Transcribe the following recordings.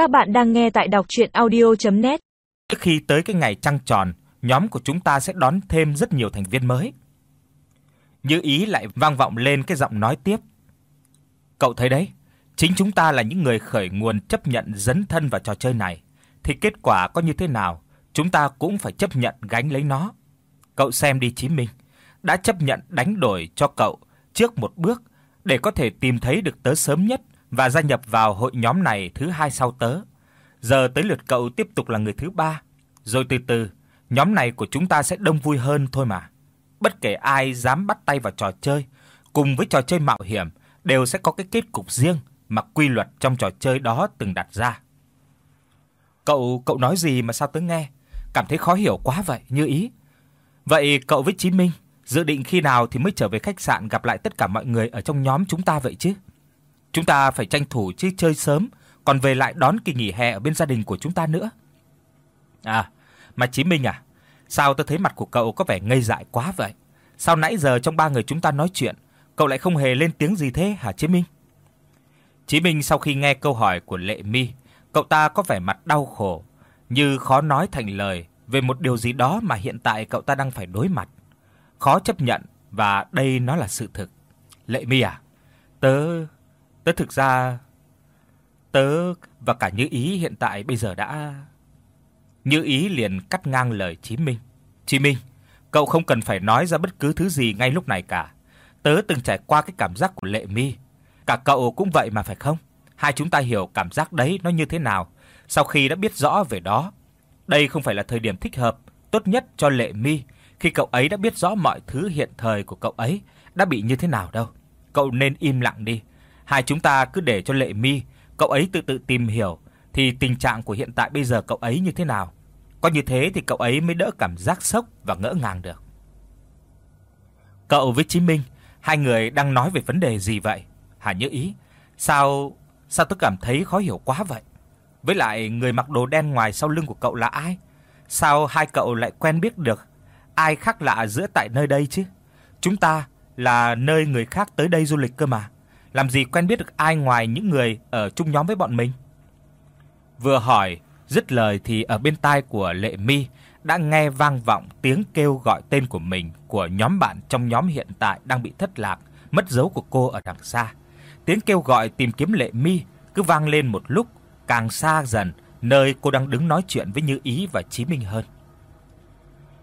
Các bạn đang nghe tại đọc audio net Trước khi tới cái ngày trăng tròn, nhóm của chúng ta sẽ đón thêm rất nhiều thành viên mới. Như ý lại vang vọng lên cái giọng nói tiếp. Cậu thấy đấy, chính chúng ta là những người khởi nguồn chấp nhận dấn thân vào trò chơi này, thì kết quả có như thế nào, chúng ta cũng phải chấp nhận gánh lấy nó. Cậu xem đi Chí Minh, đã chấp nhận đánh đổi cho cậu trước một bước để có thể tìm thấy được tớ sớm nhất và gia nhập vào hội nhóm này thứ hai sau tớ. Giờ tới lượt cậu tiếp tục là người thứ ba, rồi từ từ nhóm này của chúng ta sẽ đông vui hơn thôi mà. Bất kể ai dám bắt tay vào trò chơi, cùng với trò chơi mạo hiểm đều sẽ có cái kết cục riêng mà quy luật trong trò chơi đó từng đặt ra. Cậu cậu nói gì mà sao tớ nghe cảm thấy khó hiểu quá vậy, như ý. Vậy cậu với Chí Minh dự định khi nào thì mới trở về khách sạn gặp lại tất cả mọi người ở trong nhóm chúng ta vậy chứ? Chúng ta phải tranh thủ chứ chơi sớm, còn về lại đón kỳ nghỉ hè ở bên gia đình của chúng ta nữa. À, mà Chí Minh à, sao tôi thấy mặt của cậu có vẻ ngây dại quá vậy? Sao nãy giờ trong ba người chúng ta nói chuyện, cậu lại không hề lên tiếng gì thế hả Chí Minh? Chí Minh sau khi nghe câu hỏi của Lệ Mi, cậu ta có vẻ mặt đau khổ, như khó nói thành lời về một điều gì đó mà hiện tại cậu ta đang phải đối mặt. Khó chấp nhận và đây nó là sự thực. Lệ Mi à, tớ tớ thực ra tớ và cả Như Ý hiện tại bây giờ đã Như Ý liền cắt ngang lời Chí Minh. "Chí Minh, cậu không cần phải nói ra bất cứ thứ gì ngay lúc này cả. Tớ từng trải qua cái cảm giác của Lệ Mi, cả cậu cũng vậy mà phải không? Hai chúng ta hiểu cảm giác đấy nó như thế nào sau khi đã biết rõ về đó. Đây không phải là thời điểm thích hợp, tốt nhất cho Lệ Mi khi cậu ấy đã biết rõ mọi thứ hiện thời của cậu ấy đã bị như thế nào đâu. Cậu nên im lặng đi. Hai chúng ta cứ để cho Lệ Mi, cậu ấy tự tự tìm hiểu thì tình trạng của hiện tại bây giờ cậu ấy như thế nào. Có như thế thì cậu ấy mới đỡ cảm giác sốc và ngỡ ngàng được. Cậu với Chí Minh, hai người đang nói về vấn đề gì vậy? Hà Như Ý, sao sao tôi cảm thấy khó hiểu quá vậy? Với lại người mặc đồ đen ngoài sau lưng của cậu là ai? Sao hai cậu lại quen biết được ai khác lạ giữa tại nơi đây chứ? Chúng ta là nơi người khác tới đây du lịch cơ mà. Làm gì quen biết được ai ngoài những người ở chung nhóm với bọn mình? Vừa hỏi, dứt lời thì ở bên tai của Lệ Mi đã nghe vang vọng tiếng kêu gọi tên của mình của nhóm bạn trong nhóm hiện tại đang bị thất lạc, mất dấu của cô ở đằng xa. Tiếng kêu gọi tìm kiếm Lệ Mi cứ vang lên một lúc, càng xa dần nơi cô đang đứng nói chuyện với Như Ý và Chí Minh hơn.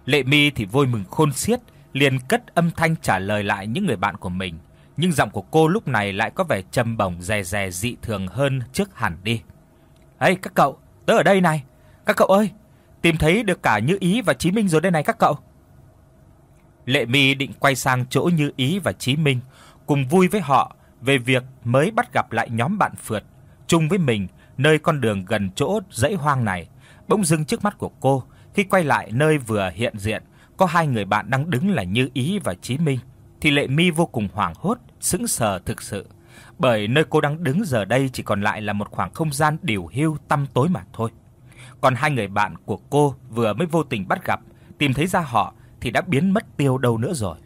Lệ Mi thì vui mừng khôn xiết, liền cất âm thanh trả lời lại những người bạn của mình, nhưng giọng của cô lúc này lại có vẻ trầm bổng dè dè dị thường hơn trước hẳn đi. "Hey các cậu, tớ ở đây này. Các cậu ơi, tìm thấy được cả Như Ý và Chí Minh rồi đây này các cậu." Lệ Mi định quay sang chỗ Như Ý và Chí Minh, cùng vui với họ về việc mới bắt gặp lại nhóm bạn phượt chung với mình nơi con đường gần chỗ dãy hoang này. Bỗng dưng trước mắt của cô, khi quay lại nơi vừa hiện diện, có hai người bạn đang đứng là Như Ý và Chí Minh, thì Lệ Mi vô cùng hoảng hốt, sững sờ thực sự, bởi nơi cô đang đứng giờ đây chỉ còn lại là một khoảng không gian điều hưu tăm tối mà thôi. Còn hai người bạn của cô vừa mới vô tình bắt gặp, tìm thấy ra họ thì đã biến mất tiêu đâu nữa rồi.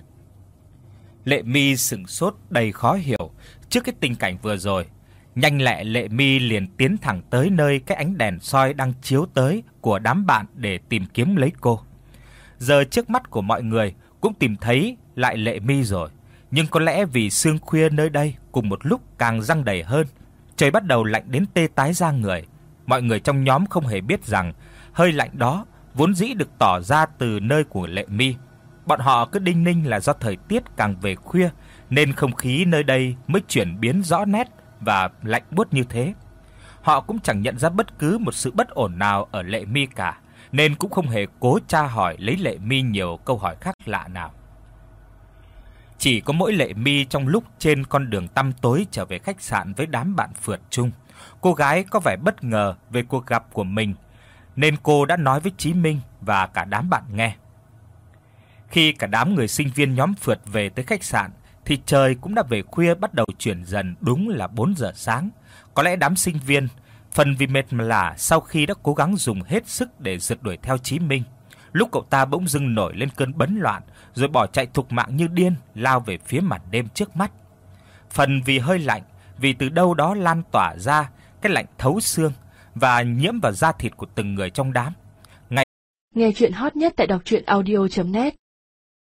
Lệ Mi sững sốt đầy khó hiểu trước cái tình cảnh vừa rồi. Nhanh lẹ Lệ Mi liền tiến thẳng tới nơi cái ánh đèn soi đang chiếu tới của đám bạn để tìm kiếm lấy cô. Giờ trước mắt của mọi người cũng tìm thấy lại Lệ Mi rồi, nhưng có lẽ vì sương khuya nơi đây cùng một lúc càng răng đầy hơn, trời bắt đầu lạnh đến tê tái da người. Mọi người trong nhóm không hề biết rằng hơi lạnh đó vốn dĩ được tỏ ra từ nơi của Lệ Mi. Bọn họ cứ đinh ninh là do thời tiết càng về khuya nên không khí nơi đây mới chuyển biến rõ nét và lạnh buốt như thế. Họ cũng chẳng nhận ra bất cứ một sự bất ổn nào ở Lệ Mi cả, nên cũng không hề cố tra hỏi lấy Lệ Mi nhiều câu hỏi khác lạ nào. Chỉ có mỗi Lệ Mi trong lúc trên con đường tăm tối trở về khách sạn với đám bạn phượt chung, cô gái có vẻ bất ngờ về cuộc gặp của mình, nên cô đã nói với Chí Minh và cả đám bạn nghe. Khi cả đám người sinh viên nhóm phượt về tới khách sạn thì trời cũng đã về khuya bắt đầu chuyển dần đúng là 4 giờ sáng. Có lẽ đám sinh viên phần vì mệt lả sau khi đã cố gắng dùng hết sức để rượt đuổi theo Chí Minh. Lúc cậu ta bỗng dưng nổi lên cơn bấn loạn, rồi bỏ chạy thục mạng như điên lao về phía màn đêm trước mắt. Phần vì hơi lạnh, vì từ đâu đó lan tỏa ra cái lạnh thấu xương và nhiễm vào da thịt của từng người trong đám. Nghe truyện hot nhất tại doctruyenaudio.net